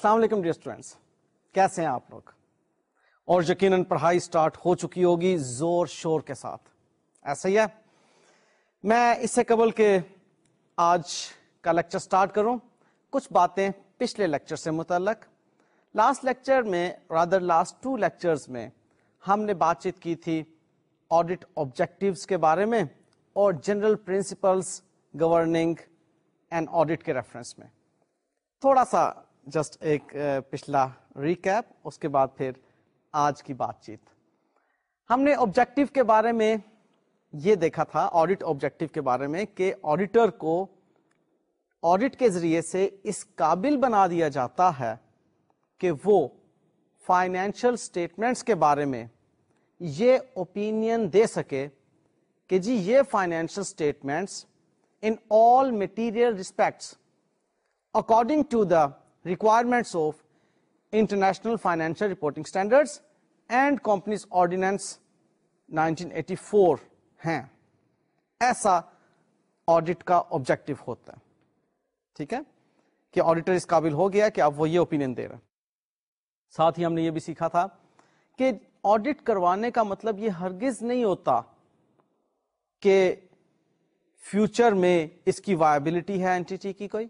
السلام علیکم dear students کیسے ہیں آپ لوگ؟ اور یقیناً پڑھائی سٹارٹ ہو چکی ہوگی زور شور کے ساتھ۔ ایسا ہی ہے۔ میں اس سے قبل کے آج کا لیکچر سٹارٹ کروں، کچھ باتیں پچھلے لیکچر سے متعلق۔ لاسٹ لیکچر میں، رادر لاسٹ ٹو لیکچرز میں ہم نے بات چیت کی تھی آڈٹ آبجیکٹیوز کے بارے میں اور general principles governing and audit کے ریفرنس میں۔ تھوڑا سا جسٹ ایک پچھلا ریکیپ اس کے بعد پھر آج کی بات چیت۔ ہم نے آبجیکٹو کے بارے میں یہ دیکھا تھا آڈٹ آبجیکٹو کے بارے میں، کہ آڈیٹر کو آڈٹ کے ذریعے سے اس قابل بنا دیا جاتا ہے کہ وہ فائنینشل اسٹیٹمنٹس کے بارے میں یہ اوپینین دے سکے کہ جی یہ financial statements in all material respects according to the requirements of international financial reporting standard and companies ordinance 1984 ہیں ایسا آڈٹ کا آبجیکٹو ہوتا ہے ٹھیک ہے کہ آڈیٹر اس قابل ہو گیا کہ اب وہ یہ اوپین دے رہا ساتھ ہی ہم نے یہ بھی سیکھا تھا کہ آڈٹ کروانے کا مطلب یہ ہرگز نہیں ہوتا کہ فیوچر میں اس کی وائبلٹی ہے اینٹی کی کوئی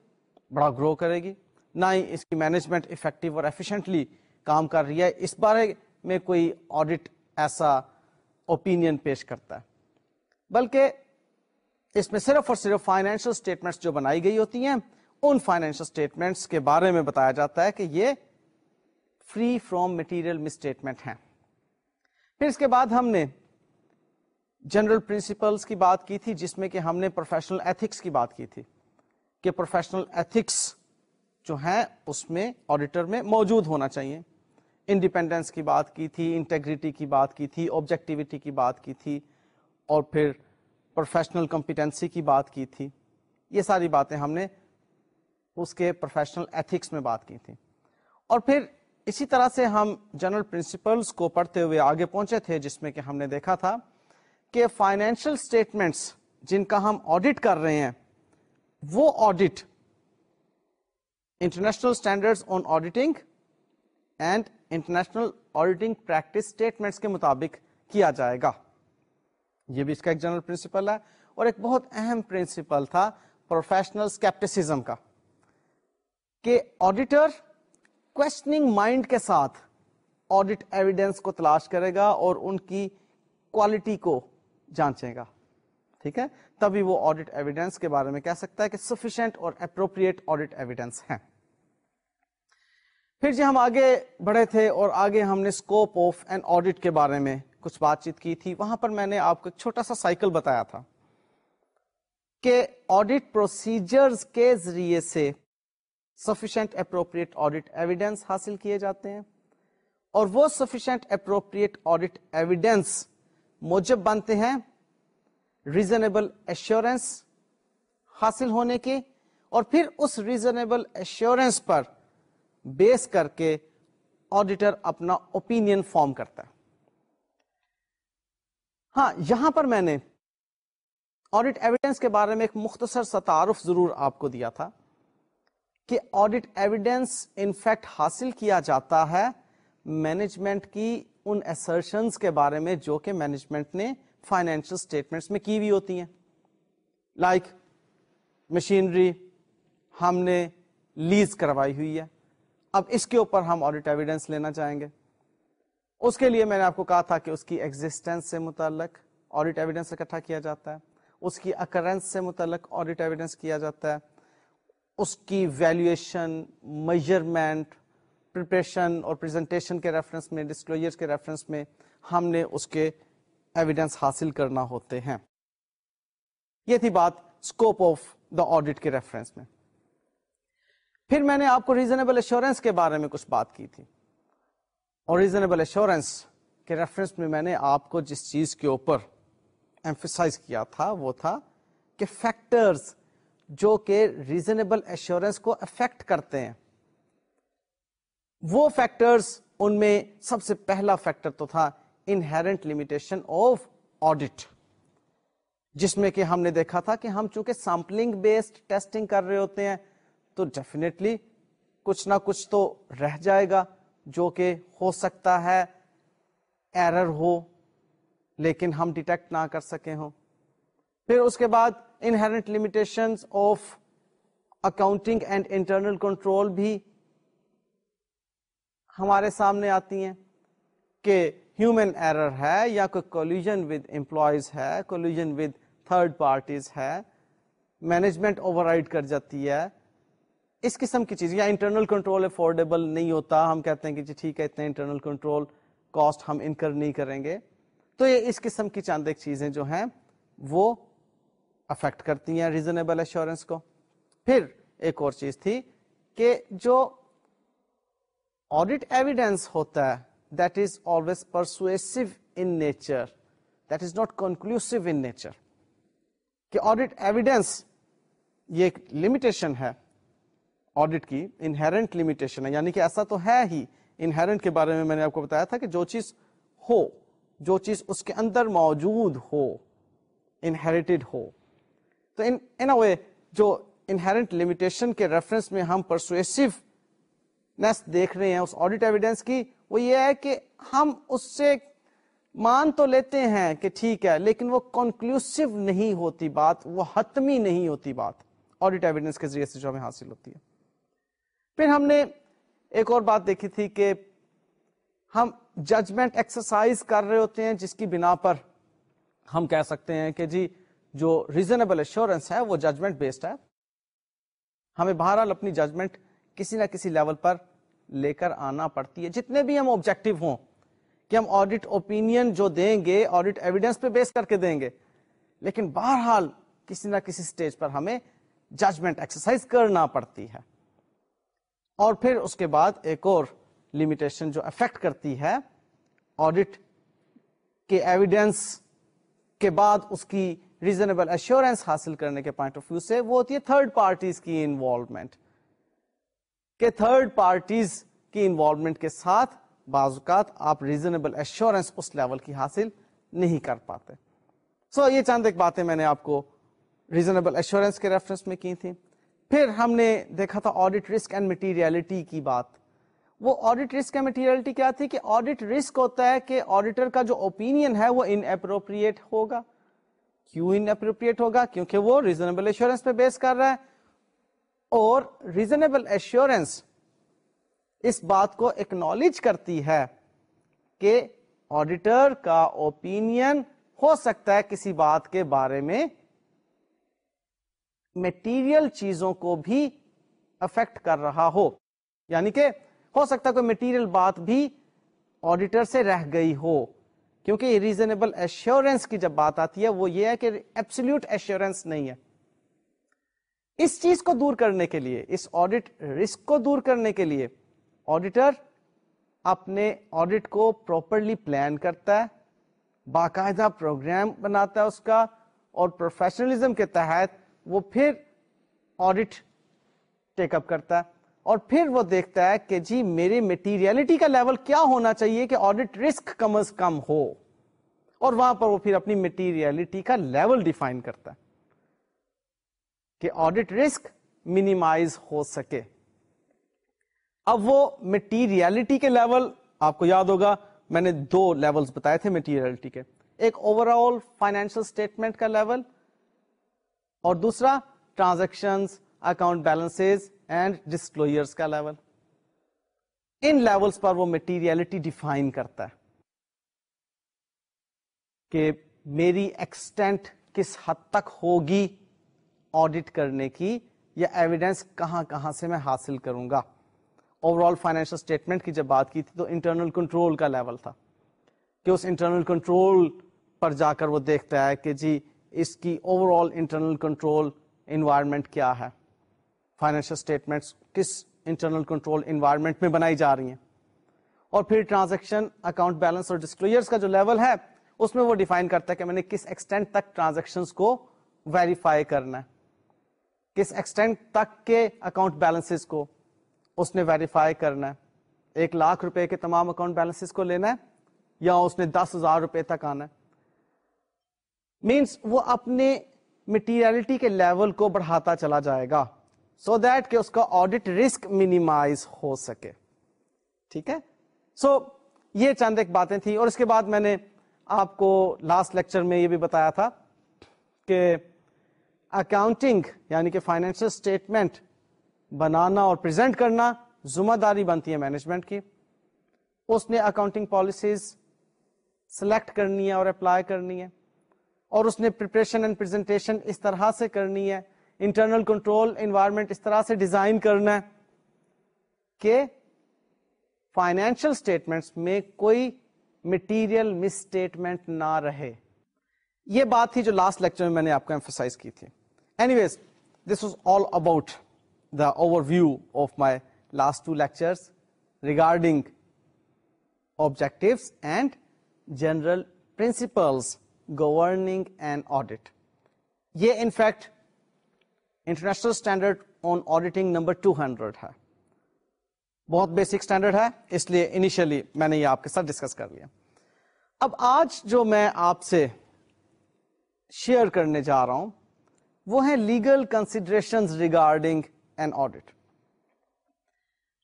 بڑا گرو کرے گی نہ ہی اس کی مینجمنٹ افیکٹو اور ایفیشنٹلی کام کر رہی ہے۔ اس بارے میں کوئی آڈٹ ایسا اوپینین پیش کرتا ہے۔ بلکہ اس میں صرف اور صرف فائنینشل اسٹیٹمنٹس جو بنائی گئی ہوتی ہیں، ان فائنینشل اسٹیٹمنٹس کے بارے میں بتایا جاتا ہے کہ یہ فری فروم مٹیریل مسٹیٹمنٹ ہیں۔ پھر اس کے بعد ہم نے جنرل پرنسپلس کی بات کی تھی، جس میں کہ ہم نے پروفیشنل ایتھکس کی بات کی تھی کہ پروفیشنل ایتھکس جو ہیں، اس میں آڈیٹر میں موجود ہونا چاہیے۔ انڈیپینڈنس کی بات کی تھی انٹیگریٹی کی بات کی تھی آبجیکٹیوٹی کی بات کی تھی، اور پھر پروفیشنل کمپیٹنسی کی بات کی تھی۔ یہ ساری باتیں ہم نے اس کے پروفیشنل ایتھکس میں بات کی تھی۔ اور پھر اسی طرح سے ہم جنرل پرنسپلس کو پڑھتے ہوئے آگے پہنچے تھے، جس میں کہ ہم نے دیکھا تھا کہ فائنینشل اسٹیٹمنٹس جن کا ہم آڈٹ کر رہے ہیں، وہ audit international standard on auditing and international auditing practice statements کے مطابق کیا جائے گا۔ یہ بھی اس کا ایک جنرل پرنسپل ہے اور ایک بہت اہم پرنسپل تھا پروفیشنل اسکیپٹسم کا کہ آڈیٹر کوشچنگ مائنڈ کے ساتھ آڈٹ ایویڈینس کو تلاش کرے گا اور ان کی کوالٹی کو جانچے گا۔ ٹھیک ہے؟ تبھی وہ آڈٹ ایویڈینس کے بارے میں کہہ سکتا ہے کہ سفیشینٹ اور اپروپریٹ آڈٹ ایویڈینس ہے پھر جی ہم آگے بڑھے تھے اور آگے ہم نے اسکوپ آف این آڈٹ کے بارے میں کچھ بات چیت کی تھی۔ وہاں پر میں نے آپ کو ایک چھوٹا سا سائیکل بتایا تھا کہ آڈٹ پروسیجر کے ذریعے سے سفیشینٹ اپروپریٹ آڈٹ ایویڈینس حاصل کیے جاتے ہیں اور وہ سفیشینٹ اپروپریٹ آڈٹ ایویڈینس موجب بنتے ہیں ریزنیبل ایشورینس حاصل ہونے کے اور پھر اس ریزنیبل ایشورینس پر بیس کر کے آڈیٹر اپنا اوپینین فارم کرتا ہے۔ ہاں یہاں پر میں نے آڈٹ ایویڈینس کے بارے میں ایک مختصر سا تعارف ضرور آپ کو دیا تھا کہ آڈٹ ایویڈینس انفیکٹ حاصل کیا جاتا ہے مینجمنٹ کی ان ایسرشنس کے بارے میں جو کہ مینجمنٹ نے فائنینشل اسٹیٹمنٹس میں کی ہوئی ہوتی ہیں۔ لائک like, مشینری ہم نے لیز کروائی ہوئی ہے۔ اب اس کے اوپر ہم آڈٹ ایویڈینس لینا چاہیں گے۔ اس کے لیے میں نے آپ کو کہا تھا کہ اس کی ایگزٹینس سے متعلق آڈٹ ایویڈینس اکٹھا کیا جاتا ہے۔ اس کی اکرنس سے متعلق آڈٹ ایویڈینس کیا جاتا ہے۔ اس کی ویلویشن میجرمنٹ پریپریشن اور پریزنٹیشن کے ریفرنس میں ڈسکلوجر کے ریفرنس میں ہم نے اس کے ایویڈینس حاصل کرنا ہوتے ہیں۔ یہ تھی بات اسکوپ آف دا آڈیٹ کے ریفرنس میں۔ پھر میں نے آپ کو ریزنیبل ایشورینس کے بارے میں کچھ بات کی تھی۔ اور ریزنیبل ایشورینس کے ریفرنس میں میں نے آپ کو جس چیز کے اوپر ایمفیسائز کیا تھا وہ تھا کہ فیکٹرز جو کہ ریزنیبل ایشورینس کو افیکٹ کرتے ہیں، وہ فیکٹرز ان میں سب سے پہلا فیکٹر تو تھا انہرنٹ لمیٹیشن آف آڈٹ جس میں کہ ہم نے دیکھا تھا کہ ہم چونکہ سیمپلنگ بیسڈ ٹیسٹنگ کر رہے ہوتے ہیں تو ڈیفینیٹلی کچھ نہ کچھ تو رہ جائے گا، جو کہ ہو سکتا ہے ایرر ہو، لیکن ہم ڈیٹیکٹ نہ کر سکے ہوں۔ پھر اس کے بعد inherent limitation of accounting and internal control بھی ہمارے سامنے آتی ہیں کہ ہیومن ایرر ہے یا کوئی کولیجن ود امپلائیز ہے کولیجن ود تھرڈ پارٹیز ہے مینجمنٹ اوور رائڈ کر جاتی ہے۔ اس قسم کی چیز، یا انٹرنل کنٹرول افورڈیبل نہیں ہوتا، ہم کہتے ہیں کہ جی ٹھیک ہے، اتنے انٹرنل کنٹرول کاسٹ ہم انکر نہیں کریں گے۔ تو یہ اس قسم کی چاند ایک چیزیں جو ہیں، وہ افیکٹ کرتی ہیں ریزنیبل ایشورنس کو۔ پھر ایک اور چیز تھی کہ جو آڈیٹ ایویڈینس ہوتا ہے that is always persuasive in nature that is not conclusive in nature کہ آڈیٹ ایویڈینس یہ ایک لمیٹیشن ہے۔ آڈیٹ کی انہرنٹ لمیٹیشن ہے یعنی کہ ایسا تو ہے ہی انہرنٹ کے بارے میں میں نے آپ کو بتایا تھا کہ جو چیز ہو، جو چیز اس کے اندر موجود ہو انہیریٹڈ ہو۔ تو ان وے جو انہرنٹ لمیٹیشن کے ریفرنس میں ہم پرسویسو دیکھ رہے ہیں، اس آڈیٹ ایویڈینس کی، وہ یہ ہے کہ ہم اس سے مان تو لیتے ہیں کہ ٹھیک ہے، لیکن وہ کنکلوسو نہیں ہوتی بات، وہ حتمی نہیں ہوتی بات۔ آڈیٹ ایویڈینس کے ذریعے سے جو ہمیں حاصل ہوتی ہے۔ پھر ہم نے ایک اور بات دیکھی تھی کہ ہم ججمنٹ ایکسرسائز کر رہے ہوتے ہیں جس کی بنا پر ہم کہہ سکتے ہیں کہ جی جو ریزنیبل ایشورنس ہے، وہ ججمنٹ بیسڈ ہے۔ ہمیں بہرحال اپنی ججمنٹ کسی نہ کسی لیول پر لے کر آنا پڑتی ہے۔ جتنے بھی ہم آبجیکٹو ہوں کہ ہم آڈیٹ اوپین جو دیں گے آڈیٹ ایویڈینس پہ بیس کر کے دیں گے، لیکن بہرحال کسی نہ کسی سٹیج پر ہمیں ججمنٹ ایکسرسائز کرنا پڑتی ہے۔ اور پھر اس کے بعد ایک اور لمیٹیشن جو افیکٹ کرتی ہے آڈیٹ کے ایویڈینس کے بعد اس کی ریزنیبل ایشورینس حاصل کرنے کے پوائنٹ آف ویو سے وہ ہوتی ہے تھرڈ پارٹیز کی انوالومنٹ کہ تھرڈ پارٹیز کی انوالومنٹ کے ساتھ بعض اوقات آپ ریزنیبل ایشورینس اس لیول کی حاصل نہیں کر پاتے۔ سو so, یہ چند ایک باتیں میں نے آپ کو ریزنیبل ایشورینس کے ریفرنس میں کی تھی پھر ہم نے دیکھا تھا آڈیٹ رسک اینڈ مٹیریلٹی کی بات۔ وہ آڈیٹ رسک اینڈ مٹیریلٹی کیا تھی کہ آڈیٹ رسک ہوتا ہے کہ آڈیٹر کا جو اوپینین ہے وہ ان اپروپریٹ ہوگا۔ کیوں ان اپروپریٹ ہوگا؟ کیونکہ وہ ریزنیبل ایشورینس پہ بیس کر رہا ہے۔ اور ریزنیبل ایشورینس اس بات کو اکنالج کرتی ہے کہ آڈیٹر کا اوپینین ہو سکتا ہے کسی بات کے بارے میں میٹیریل چیزوں کو بھی افیکٹ کر رہا ہو۔ یعنی کہ ہو سکتا ہے کوئی میٹیریل بات بھی آڈیٹر سے رہ گئی ہو۔ کیونکہ ریزنیبل ایشورینس کی جب بات آتی ہے، وہ یہ ہے کہ ایبسلوٹ ایشورینس نہیں ہے۔ اس چیز کو دور کرنے کے لیے، اس آڈیٹ رسک کو دور کرنے کے لیے آڈیٹر اپنے آڈیٹ کو پراپرلی پلان کرتا ہے، باقاعدہ پروگرام بناتا ہے اس کا اور پروفیشنلزم کے تحت وہ پھر آڈیٹ ٹیک اپ کرتا ہے اور پھر وہ دیکھتا ہے کہ جی میرے میٹیریلٹی کا لیول کیا ہونا چاہیے کہ آڈیٹ رسک کم از کم ہو اور وہاں پر وہ پھر اپنی میٹیریلٹی کا لیول ڈیفائن کرتا ہے کہ آڈیٹ رسک منیمائز ہو سکے۔ اب وہ میٹیریلٹی کے لیول آپ کو یاد ہوگا، میں نے دو لیول بتائے تھے میٹیریلٹی کے۔ ایک اوور آل فائنینشل اسٹیٹمنٹ کا لیول اور دوسرا transaction account balance and disclosures کا لیول ان لیولس پر وہ میٹیریلٹی ڈیفائن کرتا ہے کہ میری ایکسٹینٹ کس حد تک ہوگی آڈٹ کرنے کی یا ایویڈینس کہاں کہاں سے میں حاصل کروں گا. اوور آل فائنینشل اسٹیٹمنٹ کی جب بات کی تھی تو انٹرنل کنٹرول کا لیول تھا کہ اس انٹرنل کنٹرول پر جا کر وہ دیکھتا ہے کہ جی اس کی overall internal control environment کیا ہے؟ فائنینشیل اسٹیٹمنٹس کس انٹرنل کنٹرول انوائرمنٹ میں بنائی جا رہی ہیں؟ اور پھر ٹرانزیکشن اکاؤنٹ بیلنس اور ڈسکلوئرس کا جو لیول ہے، اس میں وہ ڈیفائن کرتا ہے کہ میں نے کس ایکسٹینٹ تک ٹرانزیکشن کو ویریفائی کرنا ہے۔ کس ایکسٹینٹ تک کے اکاؤنٹ بیلنس کو اس نے ویریفائی کرنا ہے۔ ایک لاکھ روپے کے تمام اکاؤنٹ بیلنس کو لینا ہے یا اس نے دس ہزار روپے تک آنا ہے۔ مینس وہ اپنے مٹیریلٹی کے لیول کو بڑھاتا چلا جائے گا سو دیٹ کہ اس کا آڈٹ رسک مینیمائز ہو سکے۔ ٹھیک ہے؟ سو یہ چند ایک باتیں تھیں اور اس کے بعد میں نے آپ کو لاسٹ لیکچر میں یہ بھی بتایا تھا کہ اکاؤنٹنگ یعنی کہ فائنینشل اسٹیٹمنٹ بنانا اور پریزنٹ کرنا ذمہ داری بنتی ہے مینجمنٹ کی۔ اس نے اکاؤنٹنگ پالیسیز سلیکٹ کرنی ہے اور اپلائی کرنی ہے۔ اور اس نے پریپریشن اینڈ پریزنٹیشن اس طرح سے کرنی ہے۔ انٹرنل کنٹرول انوائرمنٹ اس طرح سے ڈیزائن کرنا ہے کہ فائنینشل اسٹیٹمنٹس میں کوئی مٹیریل مس اسٹیٹمنٹ نہ رہے۔ یہ بات تھی جو لاسٹ لیکچر میں میں نے آپ کو ایمفسائز کی تھی۔ Anyways this was all about the overview of my last two lecture regarding objective and general principles governing and audit یہ in fact international standard on auditing number two hundred ہے. بہت بیسک اسٹینڈرڈ ہے، اس لیے initially میں نے یہ آپ کے ساتھ ڈسکس کر لیا۔ اب آج جو میں آپ سے شیئر کرنے جا رہا ہوں، وہ ہے legal consideration regarding an audit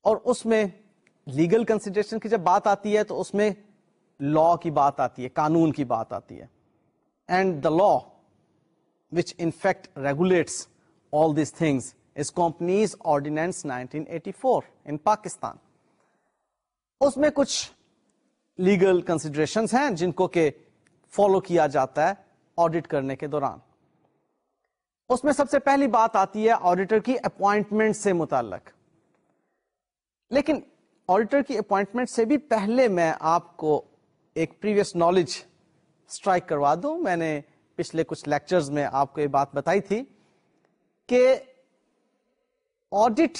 اور اس میں لیگل کنسیڈریشن کی جب بات آتی ہے تو اس میں لا کی بات آتی ہے، قانون کی بات آتی ہے۔ And the law which in fact regulates all these things is companies ordinance 1984 in Pakistan اس میں کچھ لیگل کنسیڈریشن ہیں جن کو کہ فالو کیا جاتا ہے آڈٹ کرنے کے دوران اس میں سب سے پہلی بات آتی ہے آڈیٹر کی اپوائنٹمنٹ سے متعلق لیکن آڈیٹر کی اپوائنٹمنٹ سے بھی پہلے میں آپ کو ایک پریویس نالج اسٹرائک کروا دوں۔ میں نے پچھلے کچھ لیکچرز میں آپ کو یہ بات بتائی تھی کہ آڈٹ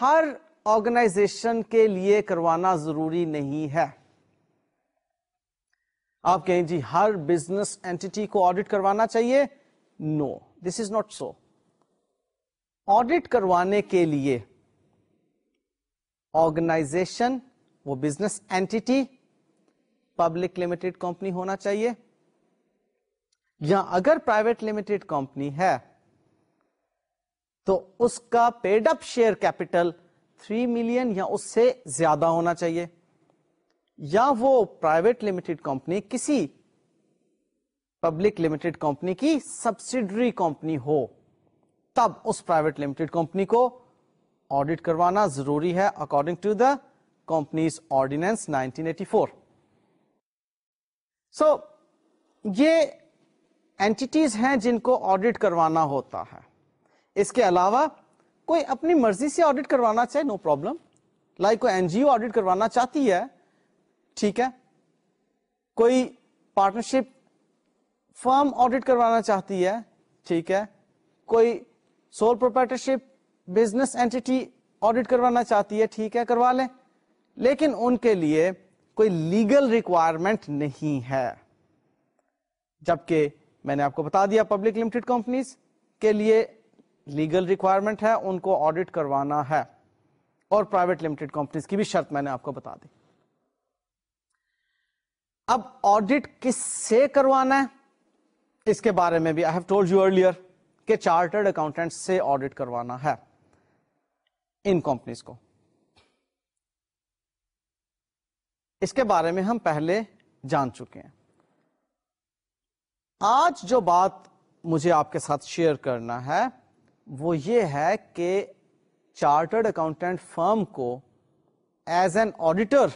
ہر آرگنائزیشن کے لیے کروانا ضروری نہیں ہے۔ آپ کہیں جی ہر بزنس اینٹی کو آڈٹ کروانا چاہیے؟ نو دس از ناٹ سو آڈٹ کروانے کے لیے آرگنائزیشن وہ business entity public limited company ہونا چاہیے۔ یا اگر پرائیویٹ لمیٹڈ کمپنی ہے، تو اس کا paid up share capital 3 million یا اس سے زیادہ ہونا چاہیے۔ یا وہ پرائیویٹ لمیٹڈ کمپنی کسی پبلک لمیٹڈ کمپنی کی سبسڈری کمپنی ہو، تب اس پرائیویٹ لمیٹڈ کمپنی کو آڈٹ کروانا ضروری ہے according to the companies ordinance 1984 so so, یہ اینٹیز ہیں جن کو آڈٹ کروانا ہوتا ہے۔ اس کے علاوہ کوئی اپنی مرضی سے آڈٹ کروانا چاہے نو پرابلم لائک کوئی این جی او آڈٹ کروانا چاہتی ہے ٹھیک ہے۔ کوئی پارٹنرشپ فرم آڈٹ کروانا چاہتی ہے ٹھیک ہے۔ کوئی sole proprietorship business entity audit کروانا چاہتی ہے ٹھیک ہے کروا لیں۔ لیکن ان کے لیے کوئی لیگل ریکوائرمنٹ نہیں ہے۔ جبکہ میں نے آپ کو بتا دیا پبلک لمیٹڈ کمپنیز کے لیے لیگل ریکوائرمنٹ ہے، ان کو آڈٹ کروانا ہے۔ اور پرائیویٹ لمیٹڈ کمپنیز کی بھی شرط میں نے آپ کو بتا دی۔ اب آڈٹ کس سے کروانا ہے؟ اس کے بارے میں بھی I have told you earlier کہ چارٹرڈ اکاؤنٹینٹ سے آڈٹ کروانا ہے ان کمپنیز کو۔ اس کے بارے میں ہم پہلے جان چکے ہیں۔ آج جو بات مجھے آپ کے ساتھ شیئر کرنا ہے، وہ یہ ہے کہ چارٹرڈ اکاؤنٹنٹ فرم کو ایز این آڈیٹر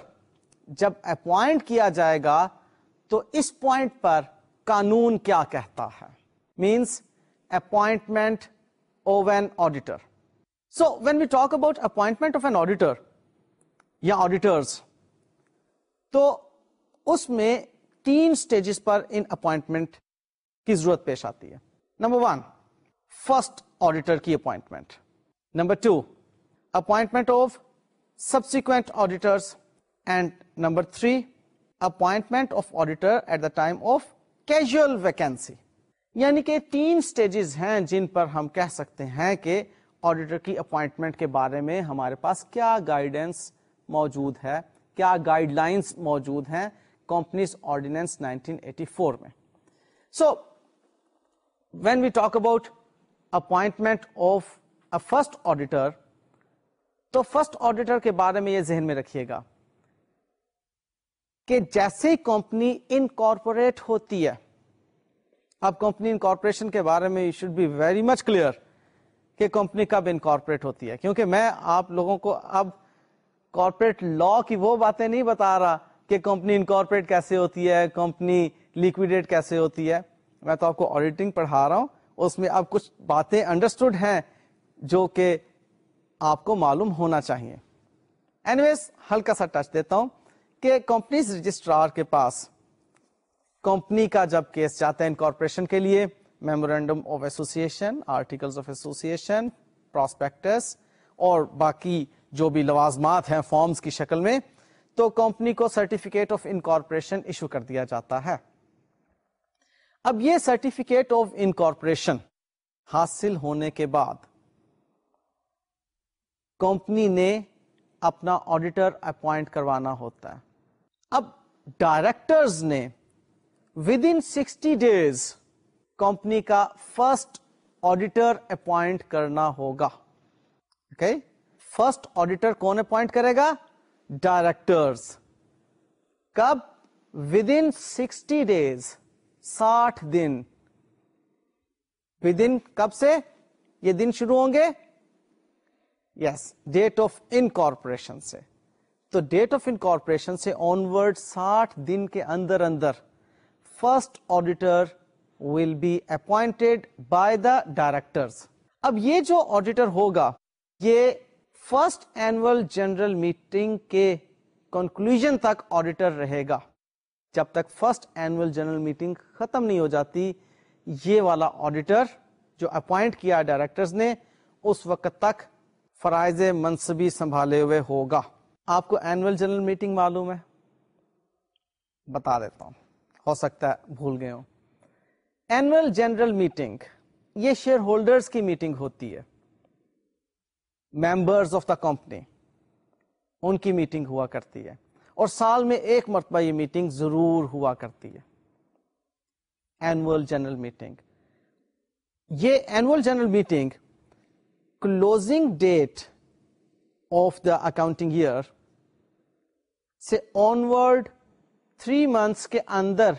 جب اپوائنٹ کیا جائے گا، تو اس پوائنٹ پر قانون کیا کہتا ہے؟ Means appointment of an auditor so when we talk about appointment of an auditor یا آڈیٹرس تو اس میں تین اسٹیجز پر ان اپوائنٹمنٹ کی ضرورت پیش آتی ہے۔ نمبر ون فرسٹ آڈیٹر کی appointment number two appointment of subsequent auditors and number three appointment of auditor at the time of casual vacancy یعنی کہ تین سٹیجز ہیں جن پر ہم کہہ سکتے ہیں کہ آڈیٹر کی اپوائنٹمنٹ کے بارے میں ہمارے پاس کیا گائیڈنس موجود ہے۔ کیا گائیڈ لائنس موجود ہیں کمپنیز آرڈیننس 1984 میں؟ So when we talk about appointment of first auditor تو فرسٹ آڈیٹر کے بارے میں یہ ذہن میں رکھیے گا کہ جیسے کمپنی انکارپوریٹ ہوتی ہے، اب کمپنی انکارپوریشن کے بارے میں you should be very much clear کہ کمپنی کب انکارپوریٹ ہوتی ہے، کیونکہ میں آپ لوگوں کو اب کارپوریٹ لا کی وہ باتیں نہیں بتا رہا کہ کمپنی انکارپوریٹ کیسے ہوتی ہے کمپنی لیکویڈیٹ کیسے ہوتی ہے۔ میں تو آپ کو آڈیٹنگ پڑھا رہا ہوں۔ اس میں اب کچھ باتیں انڈرسٹوڈ ہیں جو کہ آپ کو معلوم ہونا چاہیے۔ اینویز ہلکا سا ٹچ دیتا ہوں کہ کمپنیز رجسٹرار کے پاس کمپنی کا جب کیس جاتا ہے انکارپوریشن کے لیے memorandum of association article of association prospectus اور باقی جو بھی لوازمات ہیں فارمز کی شکل میں، تو کمپنی کو سرٹیفکیٹ آف انکارپوریشن ایشو کر دیا جاتا ہے۔ اب یہ سرٹیفکیٹ آف انکارپوریشن حاصل ہونے کے بعد کمپنی نے اپنا آڈیٹر اپوائنٹ کروانا ہوتا ہے۔ اب ڈائریکٹرز نے within sixty days company کا فرسٹ آڈیٹر اپوائنٹ کرنا ہوگا۔ اوکے فرسٹ آڈیٹر کون اپوائنٹ کرے گا؟ ڈائریکٹرز۔ کب؟ ود ان سکسٹی ڈیز ساٹھ دن۔ ود ان کب سے؟ یہ دن شروع ہوں گے؟ یس ڈیٹ آف انکارپوریشن سے۔ تو ڈیٹ آف انکارپوریشن سے آنورڈ ساٹھ دن کے اندر اندر first auditor will be appointed by the director اب یہ جو آڈیٹر ہوگا، یہ فرسٹ اینوئل جنرل میٹنگ کے کنکلوژن تک آڈیٹر رہے گا۔ جب تک فرسٹ اینوئل جنرل میٹنگ ختم نہیں ہو جاتی، یہ والا آڈیٹر جو اپوائنٹ کیا ڈائریکٹرز نے، اس وقت تک فرائض منصبی سنبھالے ہوئے ہوگا۔ آپ کو اینوئل جنرل میٹنگ معلوم ہے؟ بتا دیتا ہوں۔ ہو سکتا ہے، بھول گئے ہوں۔ اینوئل جنرل میٹنگ یہ شیئر ہولڈرز کی میٹنگ ہوتی ہے۔ ممبرز آف دا کمپنی، ان کی میٹنگ ہوا کرتی ہے۔ اور سال میں ایک مرتبہ یہ میٹنگ ضرور ہوا کرتی ہے۔ Annual general meeting. یہ annual general meeting closing date of the accounting year سے آنورڈ تھری منتھس کے اندر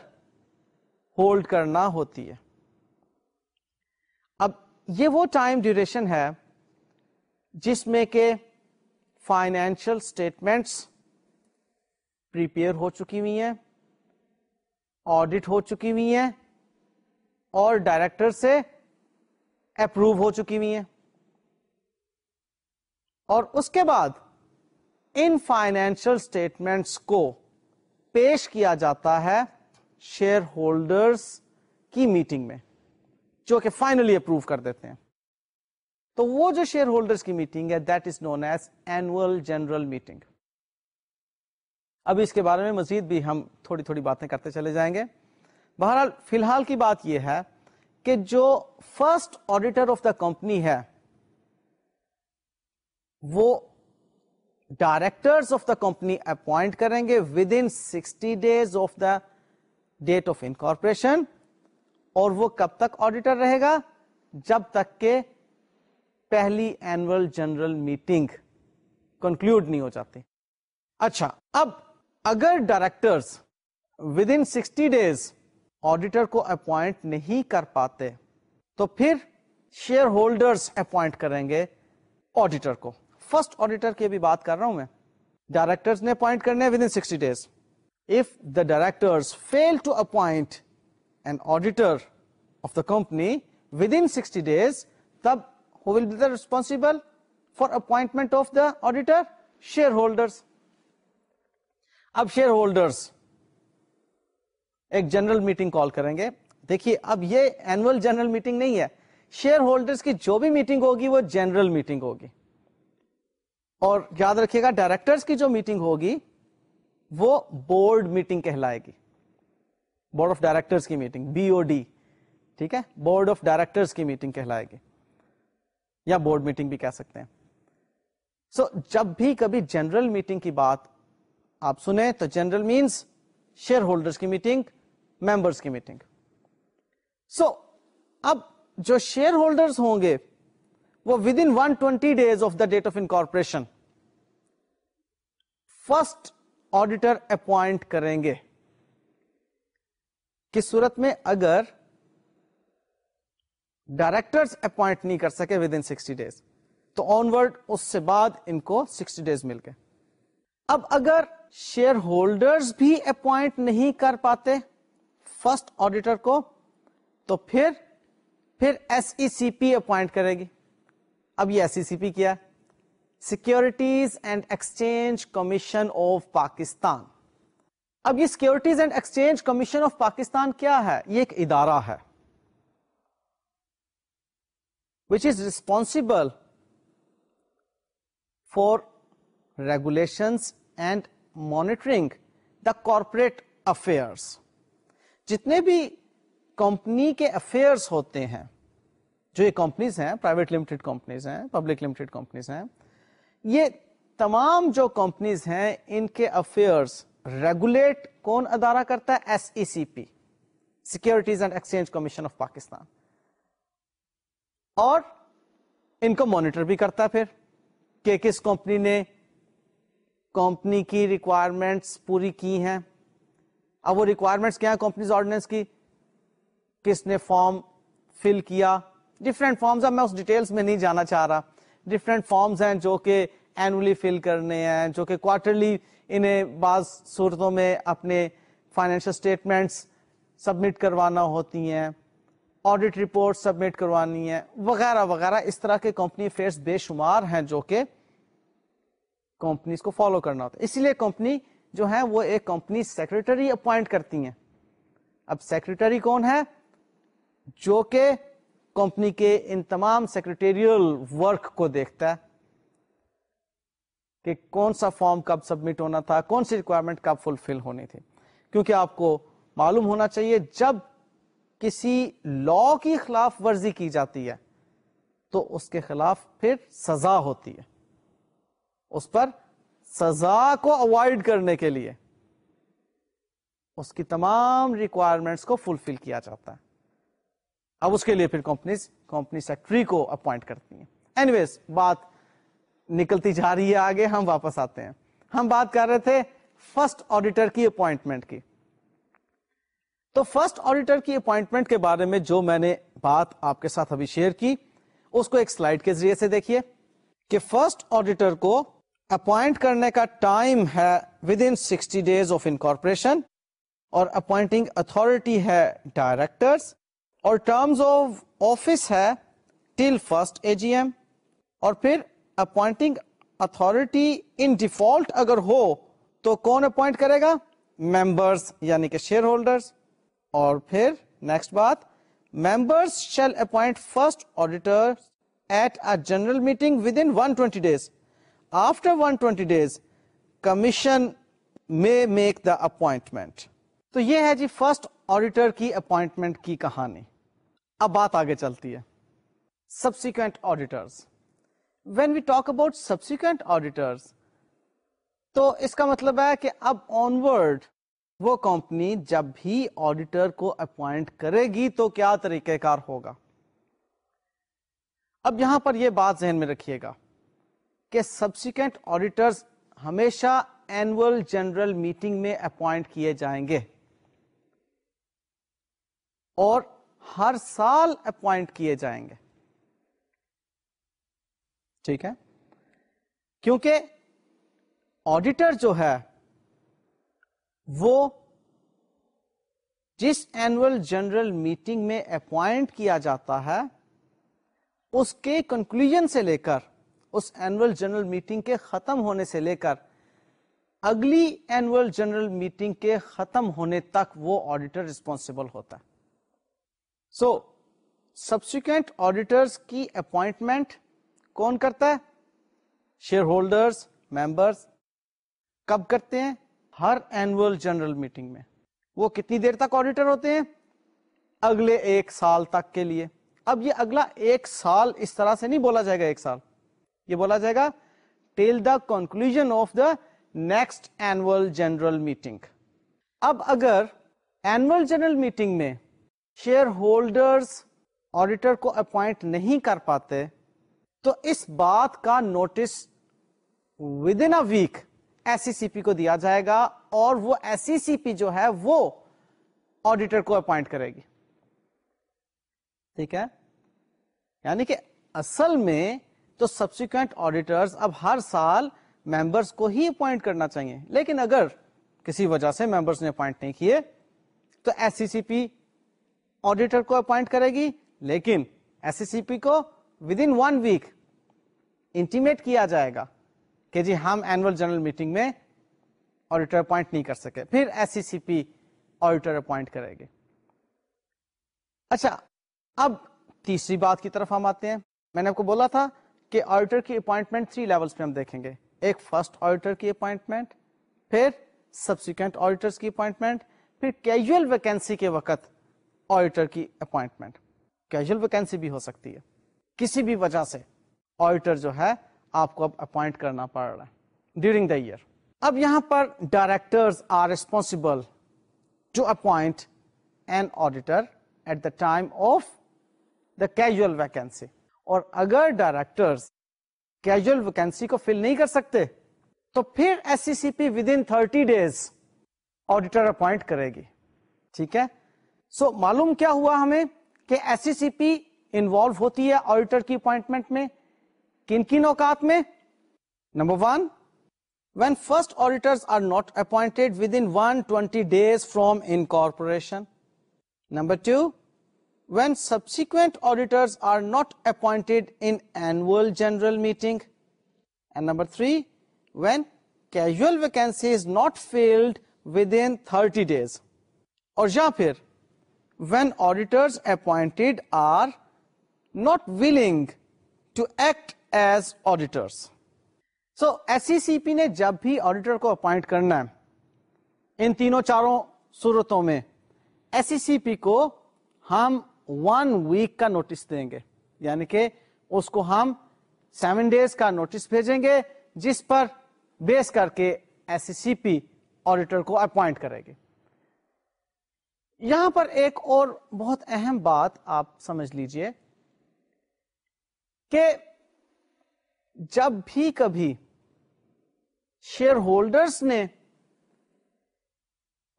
ہولڈ کرنا ہوتی ہے۔ اب یہ وہ ٹائم ڈیوریشن ہے جس میں کہ فائنینشل اسٹیٹمنٹس پریپیئر ہو چکی ہوئی ہیں، آڈٹ ہو چکی ہوئی ہیں، اور ڈائریکٹر سے اپروو ہو چکی ہوئی ہیں۔ اور اس کے بعد ان فائنینشل اسٹیٹمنٹس کو پیش کیا جاتا ہے شیئر ہولڈرس کی میٹنگ میں، جو کہ فائنلی اپروو کر دیتے ہیں۔ تو وہ جو شیئر ہولڈرس کی میٹنگ ہے that is known as annual general meeting اب اس کے بارے میں مزید بھی ہم تھوڑی تھوڑی باتیں کرتے چلے جائیں گے. بہرحال فی الحال کی بات یہ ہے کہ جو first auditor of the company ہے، وہ directors of the company appoint کریں گے within sixty days of the date of incorporation اور وہ کب تک آڈیٹر رہے گا؟ جب تک کہ پہلی اینوئل جنرل میٹنگ کنکلوڈ نہیں ہو جاتی۔ اچھا اب اگر directors within sixty days auditor کو اپوائنٹ نہیں کر پاتے، تو پھر شیئر ہولڈرز اپوائنٹ کریں گے آڈیٹر کو۔ فرسٹ آڈیٹر کی بھی بات کر رہا ہوں میں۔ ڈائریکٹر نے اپوائنٹ کرنے within sixty days if the director fail to appoint an auditor of the company within sixty days تب who will be the responsible for appointment of the auditor shareholders اب شیئر ہولڈرس ایک general meeting call کریں گے دیکھیے اب یہ annual general meeting نہیں ہے شیئر ہولڈرس کی جو بھی میٹنگ ہوگی وہ جنرل میٹنگ ہوگی اور یاد رکھیے گا ڈائریکٹرز کی جو میٹنگ ہوگی وہ بورڈ میٹنگ کہلائے گی بورڈ آف ڈائریکٹرز کی میٹنگ بی او ڈی ٹھیک ہے بورڈ آف ڈائریکٹرز کی میٹنگ کہلائے گی یا بورڈ میٹنگ بھی کہہ سکتے ہیں۔ سو so, جب بھی کبھی جنرل میٹنگ کی بات آپ سنیں تو جنرل مینس شیئر ہولڈرز کی میٹنگ ممبرس کی میٹنگ سو اب جو شیئر ہولڈرز ہوں گے وہ within one twenty days of the date of incorporation first auditor appoint کریں گے۔ کس صورت میں؟ اگر ڈائریکٹر اپوائنٹ نہیں کر سکے ود ان سکسٹی ڈیز تو آن ورڈ اس سے بعد ان کو سکسٹی ڈیز مل گئے. اب اگر شیئر ہولڈرز بھی اپوائنٹ نہیں کر پاتے فرسٹ آڈیٹر کو، تو پھر پھر ایس ای سی پی اپوائنٹ کرے گی. اب یہ ایس ای سی پی کیا securities and exchange commission of Pakistan اب یہ securities and exchange commission of Pakistan کیا ہے؟ یہ ایک ادارہ ہے۔ Which is responsible for regulations and monitoring the corporate affairs جتنے بھی کمپنی کے افیئرس ہوتے ہیں، جو یہ کمپنیز ہیں پرائیویٹ لمیٹڈ کمپنیز ہیں پبلک لمیٹڈ کمپنیز ہیں، یہ تمام جو کمپنیز ہیں، ان کے افیئرس ریگولیٹ کون ادارہ کرتا ہے؟ S E C P securities and exchange commission of Pakistan اور ان کو مانیٹر بھی کرتا پھر کہ کس کمپنی نے کمپنی کی ریکوائرمنٹس پوری کی ہیں۔ اب وہ ریکوائرمنٹس کیا ہیں کمپنیز آرڈیننس کی؟ کس نے فارم فل کیا؟ ڈفرینٹ فارمز میں اس ڈیٹیلز میں نہیں جانا چاہ رہا۔ ڈفرینٹ فارمز ہیں جو کہ اینولی فل کرنے ہیں، جو کہ کوارٹرلی انہیں بعض صورتوں میں اپنے فائنینشل اسٹیٹمنٹس سبمٹ کروانا ہوتی ہیں۔ آڈیٹ رپورٹ سبمٹ کروانی ہے وغیرہ وغیرہ۔ اس طرح کے کمپنی افیئرس بے شمار ہیں جو کہ کمپنیز کو فالو کرنا ہوتا ہے۔ اسی لیے کمپنی جو ہے وہ ایک کمپنی سیکرٹری اپوائنٹ کرتی ہیں۔ اب سیکرٹری کون ہے؟ جو کہ کمپنی کے ان تمام سیکرٹریل ورک کو دیکھتا ہے کہ کون سا فارم کب سبمٹ ہونا تھا، کون سی ریکوائرمنٹ کب فلفل ہونی تھی۔ کیونکہ آپ کو معلوم ہونا چاہیے، جب کسی لا کی خلاف ورزی کی جاتی ہے، تو اس کے خلاف پھر سزا ہوتی ہے۔ اس پر سزا کو اوائڈ کرنے کے لیے اس کی تمام ریکوائرمنٹس کو فلفل کیا جاتا ہے۔ اب اس کے لیے پھر کمپنیز کمپنی سیکٹری کو اپوائنٹ کرتی ہیں۔ اینیویز بات نکلتی جا رہی ہے آگے، ہم واپس آتے ہیں۔ ہم بات کر رہے تھے فرسٹ آڈیٹر کی اپوائنٹمنٹ کی۔ تو فرسٹ آڈیٹر کی اپوائنٹمنٹ کے بارے میں جو میں نے بات آپ کے ساتھ ابھی شیئر کی، اس کو ایک سلائڈ کے ذریعے سے دیکھیے کہ فرسٹ آڈیٹر کو اپوائنٹ کرنے کا ٹائم ہے within sixty days of incorporation اور اپوائنٹنگ اتارٹی ہے ڈائریکٹرس اور ٹرمز آف آفس ہے ٹل فرسٹ اے جی ایم اور پھر اپوائنٹنگ اتارٹی ان ڈیفالٹ اگر ہو تو کون اپوائنٹ کرے گا؟ ممبرس یعنی کہ شیئر ہولڈرس اور پھر نیکسٹ بات members shall appoint first auditor at a general meeting within one twenty days after one twenty days commission میں میک دا اپوائنٹمنٹ تو یہ ہے جی فرسٹ آڈیٹر کی اپوائنٹمنٹ کی کہانی. اب بات آگے چلتی ہے. Subsequent auditors when we talk about subsequent auditors تو اس کا مطلب ہے کہ اب آنورڈ وہ کمپنی جب بھی آڈیٹر کو اپوائنٹ کرے گی تو کیا طریقہ کار ہوگا؟ اب یہاں پر یہ بات ذہن میں رکھیے گا کہ سبسیکوینٹ آڈیٹرز ہمیشہ اینوئل جنرل میٹنگ میں اپوائنٹ کیے جائیں گے اور ہر سال اپوائنٹ کیے جائیں گے۔ ٹھیک ہے؟ کیونکہ آڈیٹر جو ہے وہ جس اینوئل جنرل میٹنگ میں اپوائنٹ کیا جاتا ہے، اس کے کنکلوژن سے لے کر، اس اینوئل جنرل میٹنگ کے ختم ہونے سے لے کر، اگلی اینوئل جنرل میٹنگ کے ختم ہونے تک وہ آڈیٹر ریسپونسبل ہوتا ہے۔ سو سبسیکوینٹ آڈیٹرس کی اپوائنٹمنٹ کون کرتا ہے؟ شیئر ہولڈرس ممبرس کب کرتے ہیں؟ ہر اینوئل جنرل میٹنگ میں۔ وہ کتنی دیر تک آڈیٹر ہوتے ہیں؟ اگلے ایک سال تک کے لیے۔ اب یہ اگلا ایک سال اس طرح سے نہیں بولا جائے گا ایک سال۔ یہ بولا جائے گا till the conclusion of the next annual general meeting. اب اگر اینوئل جنرل میٹنگ میں شیئر ہولڈرس آڈیٹر کو اپوائنٹ نہیں کر پاتے، تو اس بات کا notice within a week S C P کو دیا جائے گا اور وہ ایس سی پی جو ہے وہ آڈیٹر کو اپوائنٹ کرے گی۔ ٹھیک ہے؟ یعنی کہ اصل میں تو سبسیکوینٹ آڈیٹرز اب ہر سال ممبرس کو ہی اپوائنٹ کرنا چاہیے۔ لیکن اگر کسی وجہ سے ممبرس نے اپوائنٹ نہیں کیے تو ایس سی پی آڈیٹر کو اپوائنٹ کرے گی۔ لیکن ایس سی پی کو within one week intimate کیا جائے گا۔ کہ جی ہم اینوئل جنرل میٹنگ میں آڈیٹر اپوائنٹ نہیں کر سکے۔ پھر S C P auditor appoint کرے گی۔ اچھا اب تیسری بات کی طرف ہم آتے ہیں۔ میں نے آپ کو بولا تھا کہ آڈیٹر کی اپوائنٹمنٹ تھری لیولس پہ ہم دیکھیں گے۔ ایک فرسٹ آڈیٹر کی اپوائنٹمنٹ پھر سبسیکوینٹ آڈیٹر کی اپوائنٹمنٹ پھر کیجل ویکینسی کے وقت آڈیٹر کی اپوائنٹمنٹ کیجل ویکینسی بھی ہو سکتی ہے۔ کسی بھی وجہ سے آڈیٹر جو ہے آپ کو اب اپوائنٹ کرنا پڑ رہا ہے ڈیورنگ دا ایئر اب یہاں پر director are responsible to appoint an auditor at the time of the casual vacancy اور اگر ڈائریکٹر کیجل ویکینسی کو فل نہیں کر سکتے تو پھر S C C P within thirty days auditor appoint کرے گی۔ ٹھیک ہے؟ سو so, معلوم کیا ہوا ہمیں کہ ایس سی سی پی انوالو ہوتی ہے آڈیٹر کی اپوائنٹمنٹ میں؟ کن کن اوقات میں؟ Number one when first auditor are not appointed within one twenty days from incorporation number two when subsequent auditors are not appointed in annual general meeting and number three when casual vacancy is not filled within thirty days اور یا پھر when auditors appointed are not willing to act as auditors so S C C P نے جب بھی auditor کو appoint کرنا ہے، ان تینوں چاروں صورتوں میں ایس سی سی پی کو ہم ون ویک کا نوٹس دیں گے. یعنی کہ اس کو ہم سیون ڈیز کا نوٹس بھیجیں گے، جس پر بیس کر کے ایس سی پی آڈیٹر کو اپوائنٹ کرے گی. یہاں پر ایک اور بہت اہم بات آپ سمجھ لیجیے کہ جب بھی کبھی شیئر ہولڈرز نے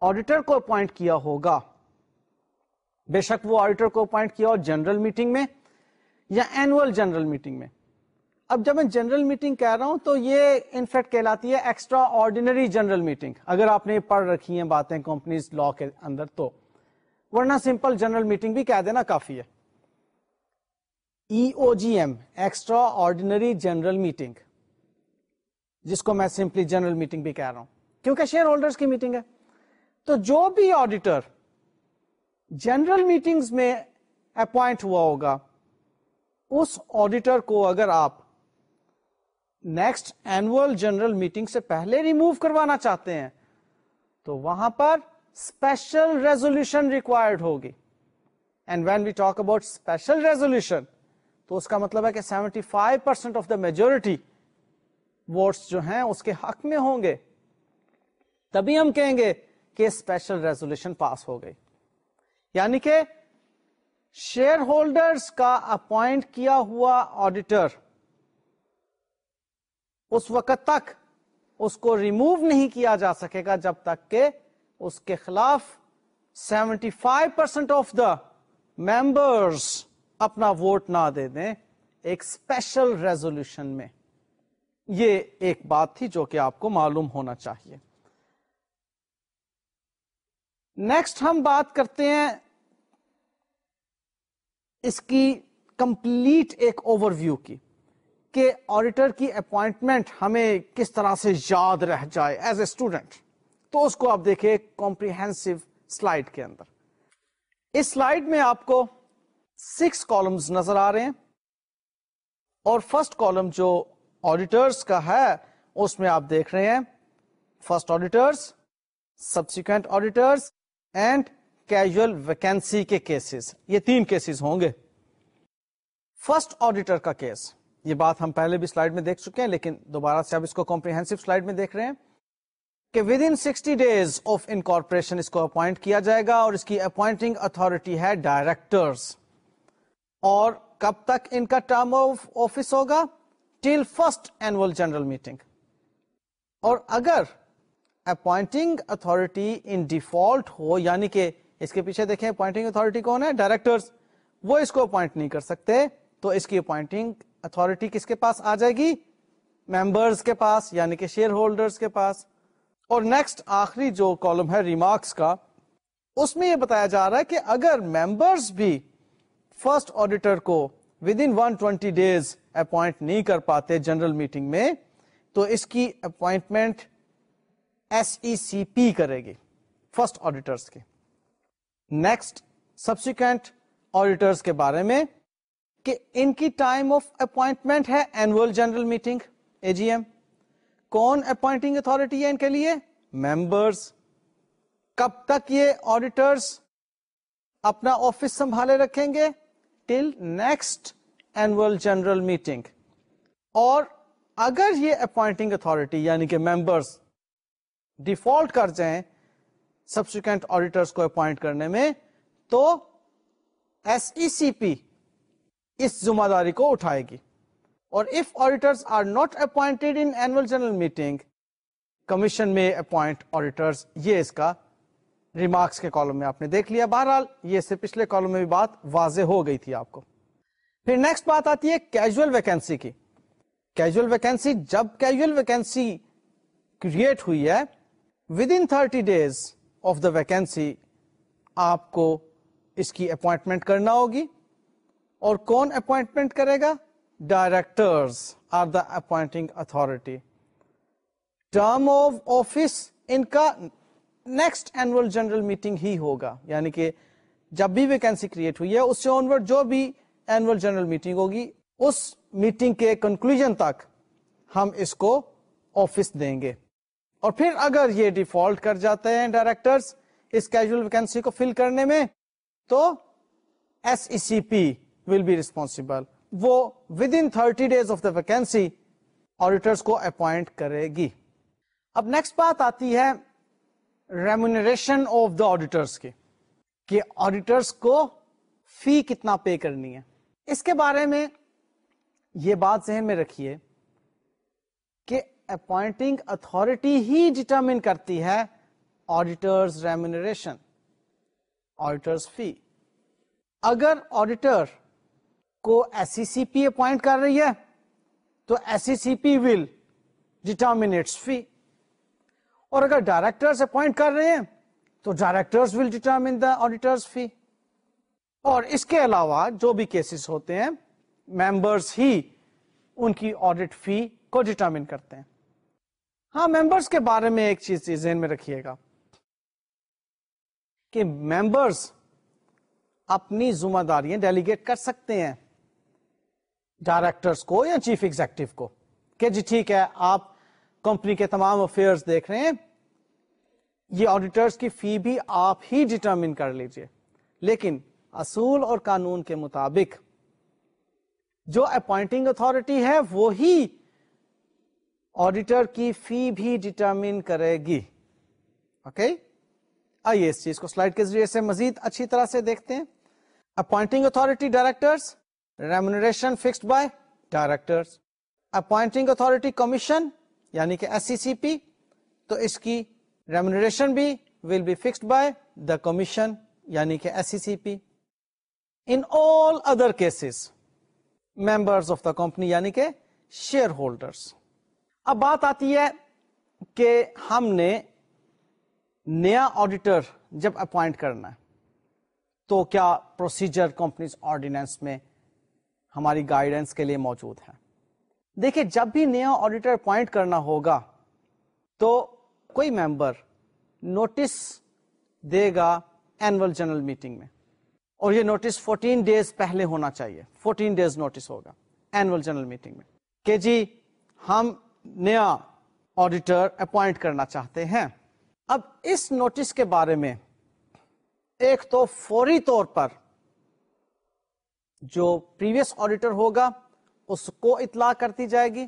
آڈیٹر کو اپوائنٹ کیا ہوگا، بے شک وہ آڈیٹر کو اپوائنٹ کیا ہو جنرل میٹنگ میں یا اینوئل جنرل میٹنگ میں۔ اب جب میں جنرل میٹنگ کہہ رہا ہوں تو یہ انفیکٹ کہلاتی ہے ایکسٹرا آرڈینری جنرل میٹنگ اگر آپ نے پڑھ رکھی ہیں باتیں کمپنیز لا کے اندر تو۔ ورنہ سمپل جنرل میٹنگ بھی کہہ دینا کافی ہے۔ E O G M extraordinary general meeting جس کو میں سمپلی جنرل میٹنگ بھی کہہ رہا ہوں۔ کیونکہ شیئر ہولڈرز کی میٹنگ ہے۔ تو جو بھی آڈیٹر جنرل میٹنگز میں اپوائنٹ ہوا ہوگا، اس آڈیٹر کو اگر آپ نیکسٹ اینوئل جنرل میٹنگ سے پہلے ریموو کروانا چاہتے ہیں، تو وہاں پر اسپیشل ریزولوشن ریکوائرڈ ہوگی۔ And when we talk about special resolution تو اس کا مطلب ہے کہ seventy five percent of the majority votes جو ہیں اس کے حق میں ہوں گے۔ تبھی ہم کہیں گے کہ اسپیشل ریزولوشن پاس ہو گئی۔ یعنی کہ شیئر ہولڈرز کا اپوائنٹ کیا ہوا آڈیٹر اس وقت تک اس کو ریموو نہیں کیا جا سکے گا جب تک کہ اس کے خلاف seventy five percent of the members اپنا ووٹ نہ دے دیں، ایک اسپیشل ریزولوشن میں۔ یہ ایک بات تھی جو کہ آپ کو معلوم ہونا چاہیے۔ نیکسٹ ہم بات کرتے ہیں اس کی کمپلیٹ ایک اوور ویو کی کہ آڈیٹر کی اپوائنٹمنٹ ہمیں کس طرح سے یاد رہ جائے ایز اے اسٹوڈنٹ تو اس کو آپ دیکھیں کمپریہنسو سلائڈ کے اندر۔ اس سلائڈ میں آپ کو سکس کالمز نظر آ رہے ہیں اور فرسٹ کالم جو آڈیٹرس کا ہے اس میں آپ دیکھ رہے ہیں first auditors subsequent auditors and casual vacancy کے کیسز، یہ تین کیسز ہوں گے۔ فرسٹ آڈیٹر کا کیس، یہ بات ہم پہلے بھی سلائڈ میں دیکھ چکے ہیں، لیکن دوبارہ سے اب اس کو کمپریہنسو سلائڈ میں دیکھ رہے ہیں کہ within sixty days of incorporation اس کو اپوائنٹ کیا جائے گا اور اس کی اپوائنٹنگ اتارٹی ہے ڈائریکٹرس اور کب تک ان کا ٹرم آف آفس ہوگا؟ Till first annual general meeting. اور اگر اپوائنٹنگ اتارٹی ان ڈیفالٹ ہو یعنی کہ اس کے پیچھے دیکھیں اپوائنٹنگ اتارٹی کون ہے؟ ڈائریکٹرز۔ وہ اس کو اپوائنٹ نہیں کر سکتے، تو اس کی اپوائنٹنگ اتارٹی کس کے پاس آ جائے گی؟ ممبرز کے پاس یعنی کہ شیئر ہولڈرز کے پاس۔ اور نیکسٹ آخری جو کالم ہے ریمارکس کا، اس میں یہ بتایا جا رہا ہے کہ اگر ممبرز بھی فرسٹ آڈیٹر کو within one twenty days appoint نہیں کر پاتے جنرل میٹنگ میں، تو اس کی appointment S E C P کرے گی فرسٹ آڈیٹرس کے۔ نیکسٹ سبسیکوینٹ آڈیٹرس کے بارے میں کہ ان کی ٹائم آف اپوائنٹمنٹ ہے annual general meeting A G M کون اپوائنٹنگ اتارٹی ہے ان کے لیے؟ ممبرس کب تک یہ آڈیٹرس اپنا آفس سنبھالے رکھیں گے؟ Till next annual general meeting اور اگر یہ اپوائنٹنگ اتارٹی یعنی کہ ممبرس ڈیفالٹ کر جائیں سبسیکوینٹ آڈیٹرس کو اپوائنٹ کرنے میں تو ایس ای سی پی اس ذمہ داری کو اٹھائے گی اور if auditors are not appointed in annual general meeting commission میں اپوائنٹ آڈیٹرس یہ اس کا ریمارکس کے کالم میں آپ نے دیکھ لیا۔ بہرحال یہ سے پچھلے کالم میں بھی بات واضح ہو گئی تھی آپ کو۔ پھر نیکسٹ بات آتی ہے کیجول ویکینسی کی۔ کیجول ویکینسی جب کیجول ویکینسی کریٹ ہوئی ہے within thirty days of the vacancy آپ کو اس کی اپوائنٹمنٹ کرنا ہوگی۔ اور کون اپوائنٹمنٹ کرے گا؟ Directors are the appointing authority term of office ان کا نیکسٹ اینوئل جنرل میٹنگ ہی ہوگا۔ یعنی کہ جب بھی ویکینسی کریٹ ہوئی ہے، اس سے آنورڈ جو بھی اینوئل جنرل میٹنگ ہوگی، اس میٹنگ کے کنکلوژن تک ہم اس کو آفس دیں گے۔ اور پھر اگر یہ ڈیفالٹ کر جاتے ہیں ڈائریکٹرز اس کیجول ویکینسی کو فل کرنے میں، تو S E C P will be responsible وہ within thirty days of the vacancy auditors کو اپوائنٹ کرے گی۔ اب نیکسٹ بات آتی ہے ریمونریشن آف دا آڈیٹرس کی، کہ آڈیٹرس کو فی کتنا پے کرنی ہے۔ اس کے بارے میں یہ بات ذہن میں رکھیے کہ اپوائنٹنگ اتارٹی ہی ڈٹرمن کرتی ہے آڈیٹرز ریمونریشن آڈیٹرز فی اگر آڈیٹر کو ایس سی سی پی اپوائنٹ کر رہی ہے، تو ایس سی سی پی ول ڈیٹرمنیٹس فی اور اگر ڈائریکٹر اپوائنٹ کر رہے ہیں، تو director will determine the auditors fee اور اس کے علاوہ جو بھی کیسز ہوتے ہیں ممبرس ہی ان کی آڈیٹ فی کو ڈیٹرمن کرتے ہیں۔ ہاں ممبرس کے بارے میں ایک چیز ذہن میں رکھیے گا کہ ممبرس اپنی ذمہ داریاں ڈیلیگیٹ کر سکتے ہیں۔ ڈائریکٹرس کو یا چیف ایگزیکٹو کو کہ جی ٹھیک ہے، آپ کمپنی کے تمام افیئر دیکھ رہے ہیں، یہ آڈیٹرس کی فی بھی آپ ہی ڈٹرمن کر لیجیے۔ لیکن اصول اور قانون کے مطابق جو اپوائنٹنگ اتارٹی ہے، وہی آڈیٹر کی فی بھی ڈٹرمن کرے گی۔ Okay okay? آئیے اس چیز کو سلائڈ کے ذریعے سے مزید اچھی طرح سے دیکھتے ہیں۔ Appointing authority directors remuneration fixed by director appointing authority commission یعنی کہ ایس سی سی پی تو اس کی ریمونریشن بھی will be fixed by the commission یعنی کہ S C C P in all other cases members of the company یعنی کہ share holders اب بات آتی ہے کہ ہم نے نیا آڈیٹر جب اپوائنٹ کرنا ہے، تو کیا پروسیجر کمپنیز آرڈیننس میں ہماری گائیڈنس کے لیے موجود ہے؟ دیکھیے جب بھی نیا آڈیٹر اپوائنٹ کرنا ہوگا تو کوئی ممبر نوٹس دے گا اینوئل جنرل میٹنگ میں۔ اور یہ نوٹس 14 ڈیز پہلے ہونا چاہیے۔ 14 ڈیز نوٹس ہوگا اینوئل جنرل میٹنگ میں۔ کہ جی ہم نیا آڈیٹر اپوائنٹ کرنا چاہتے ہیں۔ اب اس نوٹس کے بارے میں ایک تو فوری طور پر جو پریویس آڈیٹر ہوگا اس کو اطلاع کرتی جائے گی۔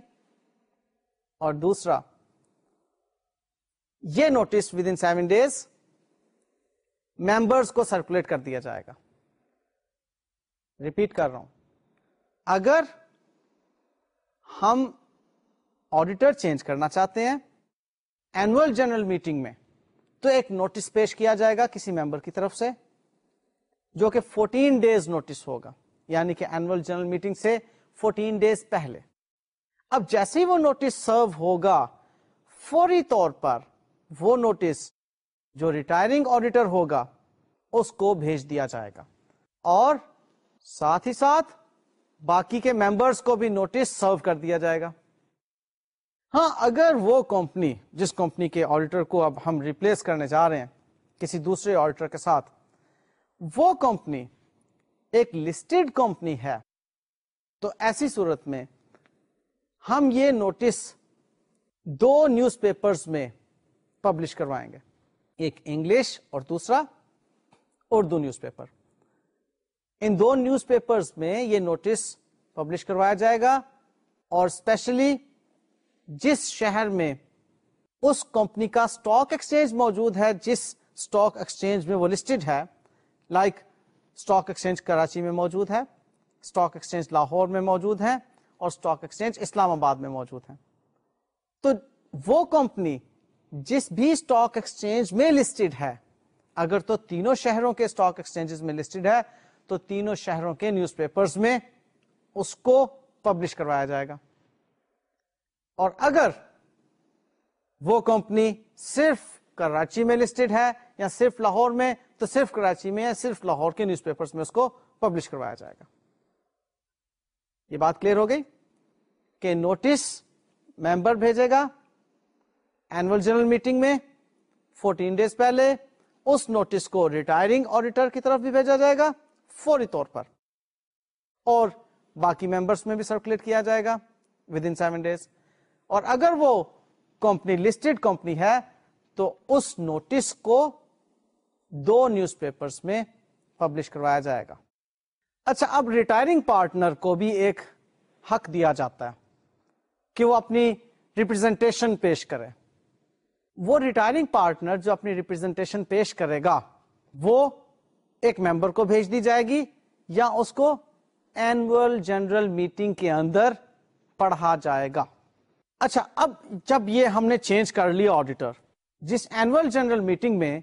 اور دوسرا، یہ notice within seven days members کو سرکولیٹ کر دیا جائے گا۔ ریپیٹ کر رہا ہوں۔ اگر ہم آڈیٹر چینج کرنا چاہتے ہیں اینوئل جنرل میٹنگ میں، تو ایک نوٹس پیش کیا جائے گا کسی ممبر کی طرف سے، جو کہ فورٹین ڈیز نوٹس ہوگا یعنی کہ اینوئل جنرل میٹنگ سے فورٹین ڈیز پہلے۔ اب جیسے ہی وہ نوٹس سرو ہوگا، فوری طور پر وہ نوٹس جو ریٹائرنگ آڈیٹر ہوگا، اس کو بھیج دیا جائے گا۔ اور ساتھ ہی ساتھ باقی کے ممبرس کو بھی نوٹس سرو کر دیا جائے گا۔ ہاں اگر وہ کمپنی جس کمپنی کے آڈیٹر کو اب ہم ریپلیس کرنے جا رہے ہیں، کسی دوسرے آڈیٹر کے ساتھ، وہ کمپنی ایک لسٹڈ کمپنی ہے۔ تو ایسی صورت میں ہم یہ نوٹس دو نیوز پیپرز میں پبلش کروائیں گے۔ ایک انگلش اور دوسرا اردو نیوز پیپر۔ ان دو نیوز پیپرز میں یہ نوٹس پبلش کروایا جائے گا اور اسپیشلی جس شہر میں اس کمپنی کا اسٹاک ایکسچینج موجود ہے، جس اسٹاک ایکسچینج میں وہ لسٹڈ ہے، لائک اسٹاک ایکسچینج کراچی میں موجود ہے۔ اسٹاک ایکسچینج لاہور میں موجود ہے اور اسٹاک ایکسچینج اسلام آباد میں موجود ہے تو وہ کمپنی جس بھی اسٹاک ایکسچینج میں لسٹڈ ہے، اگر تو تینوں شہروں کے اسٹاک ایکسچینج میں لسٹڈ ہے، تو تینوں شہروں کے نیوز پیپرز میں اس کو پبلش کروایا جائے گا۔ اور اگر وہ کمپنی صرف کراچی میں لسٹڈ ہے یا صرف لاہور میں، تو صرف کراچی میں یا صرف لاہور کے نیوز پیپرز میں اس کو پبلش کروایا جائے گا۔ یہ بات کلیئر ہو گئی کہ نوٹس ممبر بھیجے گا اینوئل جنرل میٹنگ میں فورٹین ڈیز پہلے، اس نوٹس کو ریٹائرنگ آڈیٹر کی طرف بھی بھیجا جائے گا فوری طور پر، اور باقی ممبرس میں بھی سرکولیٹ کیا جائے گا ود ان سیون ڈیز اور اگر وہ کمپنی لسٹڈ کمپنی ہے، تو اس نوٹس کو دو نیوز پیپرز میں پبلش کروایا جائے گا۔ اچھا اب ریٹائرنگ پارٹنر کو بھی ایک حق دیا جاتا ہے کہ وہ اپنی ریپرزینٹیشن پیش کرے۔ وہ ریٹائرنگ پارٹنر جو اپنی ریپرزینٹیشن پیش کرے گا، وہ ایک ممبر کو بھیج دی جائے گی یا اس کو اینوئل جنرل میٹنگ کے اندر پڑھا جائے گا۔ اچھا اب جب یہ ہم نے چینج کر لیا آڈیٹر جس اینوئل جنرل میٹنگ میں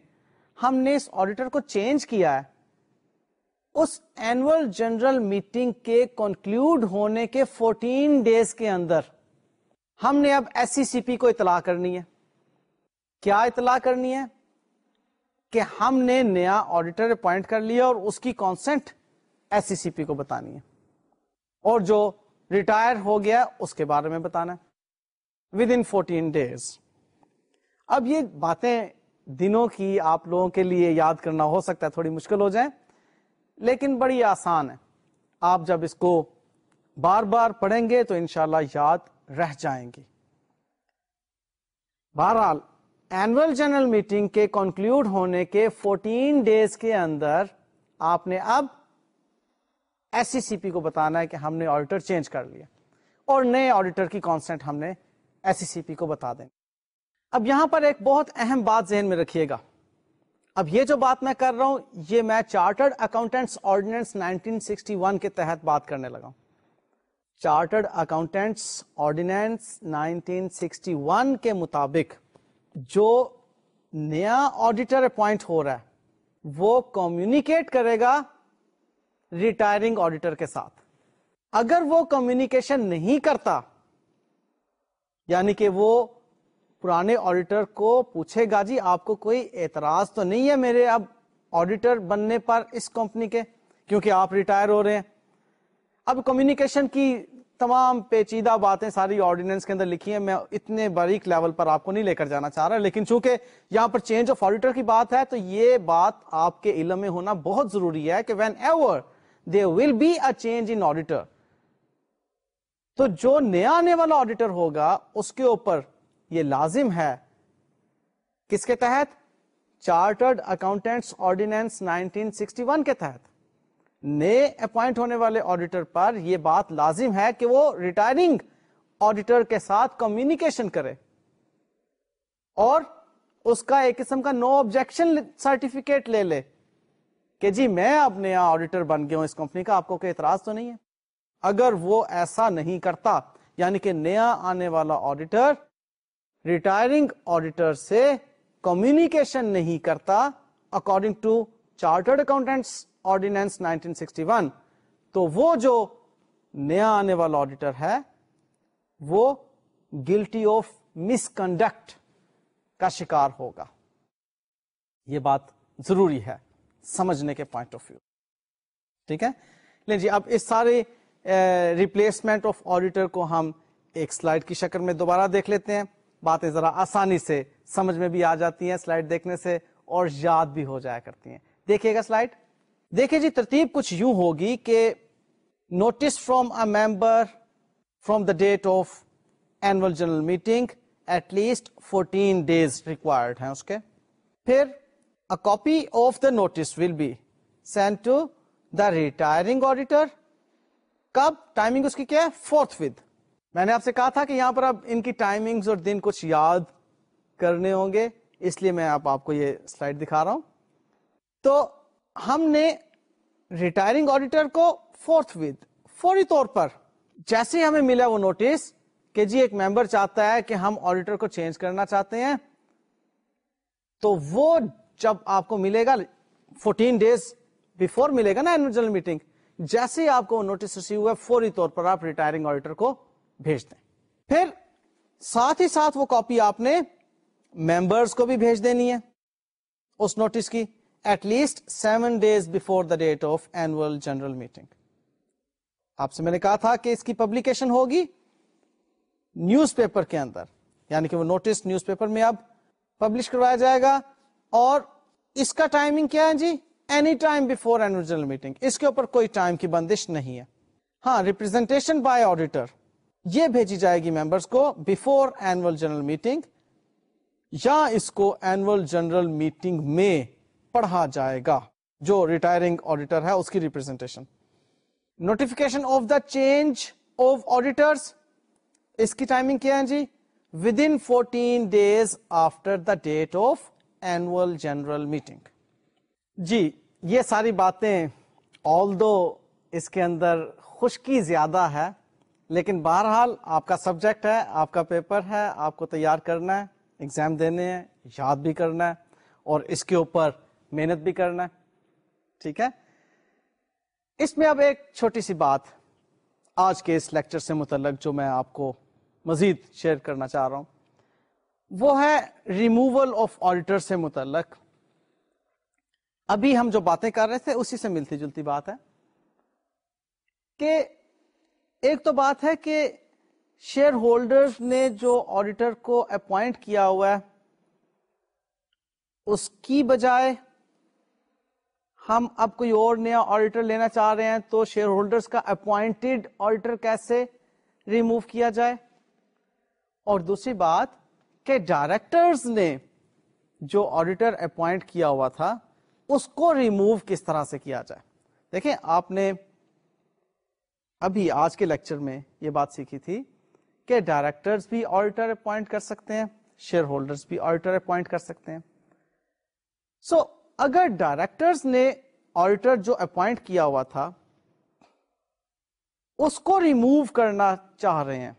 ہم نے اس آڈیٹر کو چینج کیا ہے اس اینوئل جنرل میٹنگ کے کنکلوڈ ہونے کے فورٹین ڈیز کے اندر ہم نے اب ایس سی سی پی کو اطلاع کرنی ہے۔ کیا اطلاع کرنی ہے؟ کہ ہم نے نیا آڈیٹر اپوائنٹ کر لیا اور اس کی consonant S C C P کو بتانی ہے۔ اور جو ریٹائر ہو گیا اس کے بارے میں بتانا ہے۔ ود ان فورٹین ڈیز اب یہ باتیں دنوں کی آپ لوگوں کے لیے یاد کرنا ہو سکتا ہے، تھوڑی مشکل ہو جائے۔ لیکن بڑی آسان ہے۔ آپ جب اس کو بار بار پڑھیں گے تو انشاءاللہ یاد رہ جائیں گی۔ بہرحال اینوئل جنرل میٹنگ کے کنکلوڈ ہونے کے فورٹین ڈیز کے اندر آپ نے اب ایس سی سی پی کو بتانا ہے کہ ہم نے آڈیٹر چینج کر لیا۔ اور نئے آڈیٹر کی کانسٹنٹ ہم نے ایس سی سی پی کو بتا دیں۔ اب یہاں پر ایک بہت اہم بات ذہن میں رکھیے گا۔ اب یہ جو بات میں کر رہا ہوں، یہ میں چارٹرڈ اکاؤنٹینٹس آرڈیننس 1961 کے تحت بات کرنے لگا ہوں۔ چارٹرڈ اکاؤنٹینٹس آرڈیننس 1961 کے مطابق جو نیا آڈیٹر اپوائنٹ ہو رہا ہے، وہ کمیونیکیٹ کرے گا ریٹائرنگ آڈیٹر کے ساتھ۔ اگر وہ کمیونیکیشن نہیں کرتا یعنی کہ وہ پرانے آڈیٹر کو پوچھے گا جی آپ کو کوئی اعتراض تو نہیں ہے میرے اب آڈیٹر بننے پر اس کمپنی کے؟ کیونکہ آپ ریٹائر ہو رہے ہیں۔ اب کمیونیکیشن کی تمام پیچیدہ باتیں ساری آرڈیننس کے اندر لکھی ہیں۔ میں اتنے باریک لیول پر آپ کو نہیں لے کر جانا چاہ رہا، لیکن چونکہ یہاں پر چینج آف آڈیٹر کی بات ہے، تو یہ بات آپ کے علم میں ہونا بہت ضروری ہے کہ whenever there will be a change in auditor تو جو نیا آنے والا آڈیٹر ہوگا، اس کے اوپر یہ لازم ہے۔ کس کے تحت؟ چارٹرڈ اکاؤنٹینٹس آرڈیننس 1961 کے تحت۔ نئے اپوائنٹ ہونے والے آڈیٹر پر یہ بات لازم ہے کہ وہ ریٹائرنگ آڈیٹر کے ساتھ کمیونیکیشن کرے۔ اور اس کا ایک قسم کا نو آبجیکشن سرٹیفکیٹ لے لے کہ جی میں اب نیا آڈیٹر بن گیا ہوں، اس کمپنی کا آپ کو کوئی اعتراض تو نہیں ہے؟ اگر وہ ایسا نہیں کرتا یعنی کہ نیا آنے والا آڈیٹر ریٹائرنگ آڈیٹر سے کمیونیکیشن نہیں کرتا according to chartered accountants ordinance 1961 تو وہ جو نیا آنے والا آڈیٹر ہے، وہ گلٹی آف مس کنڈکٹ کا شکار ہوگا۔ یہ بات ضروری ہے سمجھنے کے پوائنٹ آف ویو ٹھیک ہے؟ لیں جی اب اس سارے ریپلیسمنٹ آف آڈیٹر کو ہم ایک سلائڈ کی شکل میں دوبارہ دیکھ لیتے ہیں۔ باتیں ذرا آسانی سے سمجھ میں بھی آ جاتی ہیں سلائڈ دیکھنے سے اور یاد بھی ہو جایا کرتی ہیں۔ دیکھیے گا سلائڈ دیکھیے جی ترتیب کچھ یوں ہوگی کہ notice from a member from the date of annual general meeting at least fourteen days required ہیں اس کے۔ پھر copy of the notice will be send to the retiring auditor کب؟ ٹائمنگ اس کی کیا ہے؟ فورتھ ود میں نے آپ سے کہا تھا کہ یہاں پر اب ان کی ٹائمنگ اور دن کچھ یاد کرنے ہوں گے، اس لیے میں آپ آپ کو یہ سلائڈ دکھا رہا ہوں۔ تو ہم نے ریٹائرنگ آڈیٹر کو فورتھ ود فوری طور پر جیسے ہمیں ملا وہ نوٹس کہ جی ایک ممبر چاہتا ہے کہ ہم آڈیٹر کو چینج کرنا چاہتے ہیں، تو وہ جب آپ کو ملے گا فورٹین ڈیز بفور ملے گا نا جنرل میٹنگ جیسے آپ کو نوٹس ریسیو ہوا فوری طور پر آپ ریٹائرنگ آڈیٹر کو بھیج دیں پھر ساتھ ہی ساتھ وہ کاپی آپ نے ممبرس کو بھی بھیج دینی ہے۔ اس نوٹس کی at least seven days before the date of annual general meeting آپ سے میں نے کہا تھا کہ اس کی پبلیکیشن ہوگی نیوز پیپر کے اندر۔ یعنی کہ وہ نوٹس نیوز پیپر میں اب پبلش کروایا جائے گا۔ اور اس کا ٹائمنگ کیا ہے جی؟ Any time before annual general meeting اس کے اوپر کوئی ٹائم کی بندش نہیں ہے۔ ہاں ریپرزینٹیشن بائی آڈیٹر یہ بھیجی جائے گی ممبرس کو بفور اینوئل جنرل میٹنگ یا اس کو اینوئل جنرل میٹنگ میں پڑھا جائے گا، جو ریٹائرنگ آڈیٹر ہے، اس کی representation notification of the change of auditors اس کی ٹائمنگ کیا ہے جی؟ Within fourteen days after the date of annual general meeting جی یہ ساری باتیں آل دو اس کے اندر خشکی زیادہ ہے لیکن بہرحال آپ کا سبجیکٹ ہے، آپ کا پیپر ہے، آپ کو تیار کرنا ہے ایگزام دینے ہیں، یاد بھی کرنا ہے، اور اس کے اوپر محنت بھی کرنا ہے۔ ٹھیک ہے؟ اس میں اب ایک چھوٹی سی بات، آج کے اس لیکچر سے متعلق جو میں آپ کو مزید شیئر کرنا چاہ رہا ہوں۔ وہ ہے ریموول آف آڈیٹر سے متعلق۔ ابھی ہم جو باتیں کر رہے تھے، اسی سے ملتی جلتی بات ہے کہ ایک تو بات ہے کہ شیئر ہولڈر نے جو آڈیٹر کو اپوائنٹ کیا ہوا ہے، اس کی بجائے ہم اب کوئی اور نیا آڈیٹر لینا چاہ رہے ہیں تو شیئر ہولڈرز کا اپوائنٹڈ آڈیٹر کیسے ریموو کیا جائے؟ اور دوسری بات کہ ڈائریکٹرز نے جو آڈیٹر اپوائنٹ کیا ہوا تھا، اس کو ریموو کس طرح سے کیا جائے؟ دیکھیں، آپ نے ابھی آج کے لیکچر میں یہ بات سیکھی تھی کہ ڈائریکٹرز بھی آڈیٹر اپوائنٹ کر سکتے ہیں شیئر ہولڈرز بھی آڈیٹر اپوائنٹ کر سکتے ہیں۔ سو so, اگر ڈائریکٹرز نے آڈیٹر جو اپوائنٹ کیا ہوا تھا اس کو ریموو کرنا چاہ رہے ہیں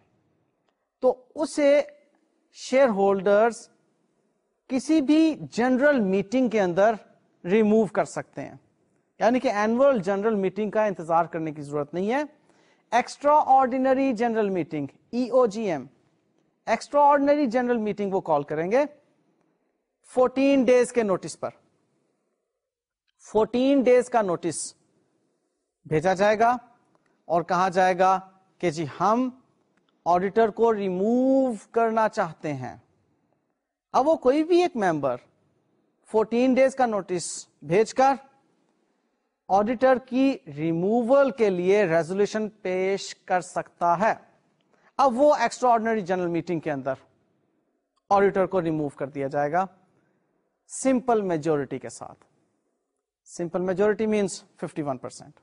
تو اسے شیئر ہولڈرز کسی بھی جنرل میٹنگ کے اندر ریموو کر سکتے ہیں۔ یعنی کہ اینوئل جنرل میٹنگ کا انتظار کرنے کی ضرورت نہیں ہے۔ Extraordinary general meeting E O G M extraordinary general meeting وہ کال کریں گے فورٹین ڈیز کے نوٹس پر. فورٹین ڈیز کا نوٹس بھیجا جائے گا اور کہا جائے گا کہ جی ہم آڈیٹر کو ریموو کرنا چاہتے ہیں. اب وہ کوئی بھی ایک ممبر فورٹین ڈیز کا نوٹس بھیج کر آڈیٹر کی ریموول کے لیے ریزولوشن پیش کر سکتا ہے۔ اب وہ ایکسٹرا آرڈنری جنرل میٹنگ کے اندر آڈیٹر کو ریموو کر دیا جائے گا۔ سمپل میجورٹی کے ساتھ۔ Simple majority means fifty one percent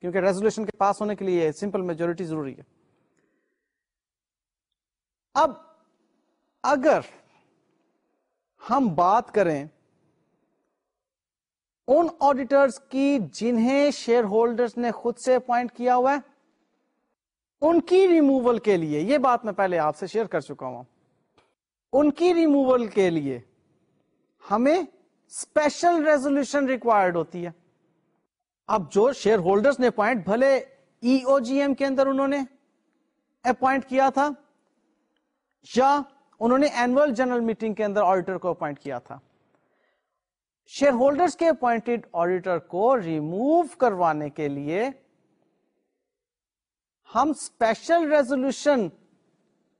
کیونکہ ریزولوشن کے پاس ہونے کے لیے سمپل میجورٹی ضروری ہے۔ اب اگر ہم بات کریں ان آڈیٹرز کی جنہیں شیئر ہولڈرز نے خود سے اپوائنٹ کیا ہوا ہے، ان کی ریموول کے لیے، یہ بات میں پہلے آپ سے شیئر کر چکا ہوں۔ ان کی ریموول کے لیے ہمیں اسپیشل ریزولوشن ریکوائرڈ ہوتی ہے۔ اب جو شیئر ہولڈرز نے اپوائنٹ بھلے ای او جی ایم کے اندر انہوں نے اپوائنٹ کیا تھا یا انہوں نے اینوئل جنرل میٹنگ کے اندر آڈیٹر کو اپوائنٹ کیا تھا۔ شیئر ہولڈرز کے اپوائنٹڈ آڈیٹر کو ریموو کروانے کے لیے ہم اسپیشل ریزولوشن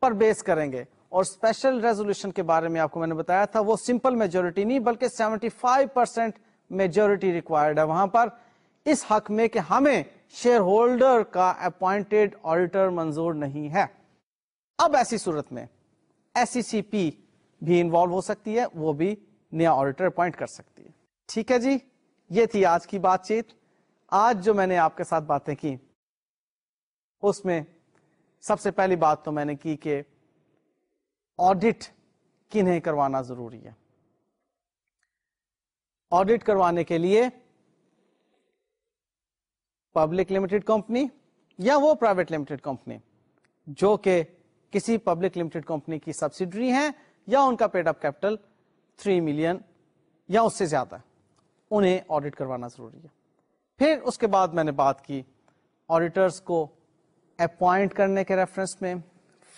پر بیس کریں گے۔ اور اسپیشل ریزولوشن کے بارے میں آپ کو میں نے بتایا تھا، وہ سمپل میجورٹی نہیں، بلکہ seventy five percent majority required ہے وہاں پر۔ اس حق میں کہ ہمیں شیئر ہولڈر کا اپوائنٹڈ آڈیٹر منظور نہیں ہے۔ اب ایسی صورت میں ایس سی پی بھی انوالو ہو سکتی ہے، وہ بھی نیا آڈیٹر اپوائنٹ کر سکتی ہے۔ ٹھیک ہے جی یہ تھی آج کی بات چیت۔ آج جو میں نے آپ کے ساتھ باتیں کی، اس میں سب سے پہلی بات تو میں نے کی کہ آڈٹ کنہیں کروانا ضروری ہے۔ آڈٹ کروانے کے لیے پبلک لمیٹڈ کمپنی یا وہ پرائیویٹ لمیٹڈ کمپنی جو کہ کسی پبلک لمیٹڈ کمپنی کی سبسڈری ہیں یا ان کا paid up capital three million یا اس سے زیادہ انہیں آڈٹ کروانا ضروری ہے۔ پھر اس کے بعد میں نے بات کی آڈیٹرس کو اپوائنٹ کرنے کے ریفرنس میں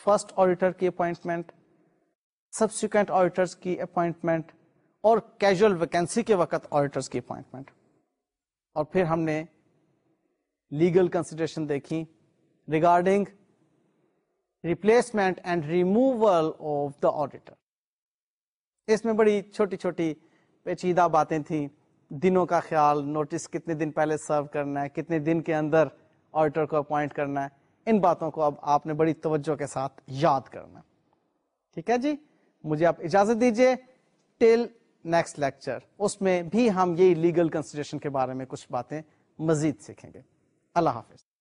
فرسٹ آڈیٹر کی اپوائنٹمنٹ سبسیکوینٹ آڈیٹرس کی اپوائنٹمنٹ اور کیجول ویکینسی کے وقت آڈیٹرس کی اپوائنٹمنٹ اور پھر ہم نے لیگل کنسیڈریشن دیکھی regarding replacement and removal of the auditor اس میں بڑی چھوٹی چھوٹی پیچیدہ باتیں تھیں۔ دنوں کا خیال نوٹس کتنے دن پہلے سرو کرنا ہے، کتنے دن کے اندر آڈیٹر کو اپوائنٹ کرنا ہے۔ ان باتوں کو اب آپ نے بڑی توجہ کے ساتھ یاد کرنا ٹھیک ہے جی؟ مجھے آپ اجازت دیجیے ٹل نیکسٹ لیکچر اس میں بھی ہم یہی لیگل کنسیڈریشن کے بارے میں کچھ باتیں مزید سیکھیں گے۔ اللہ حافظ۔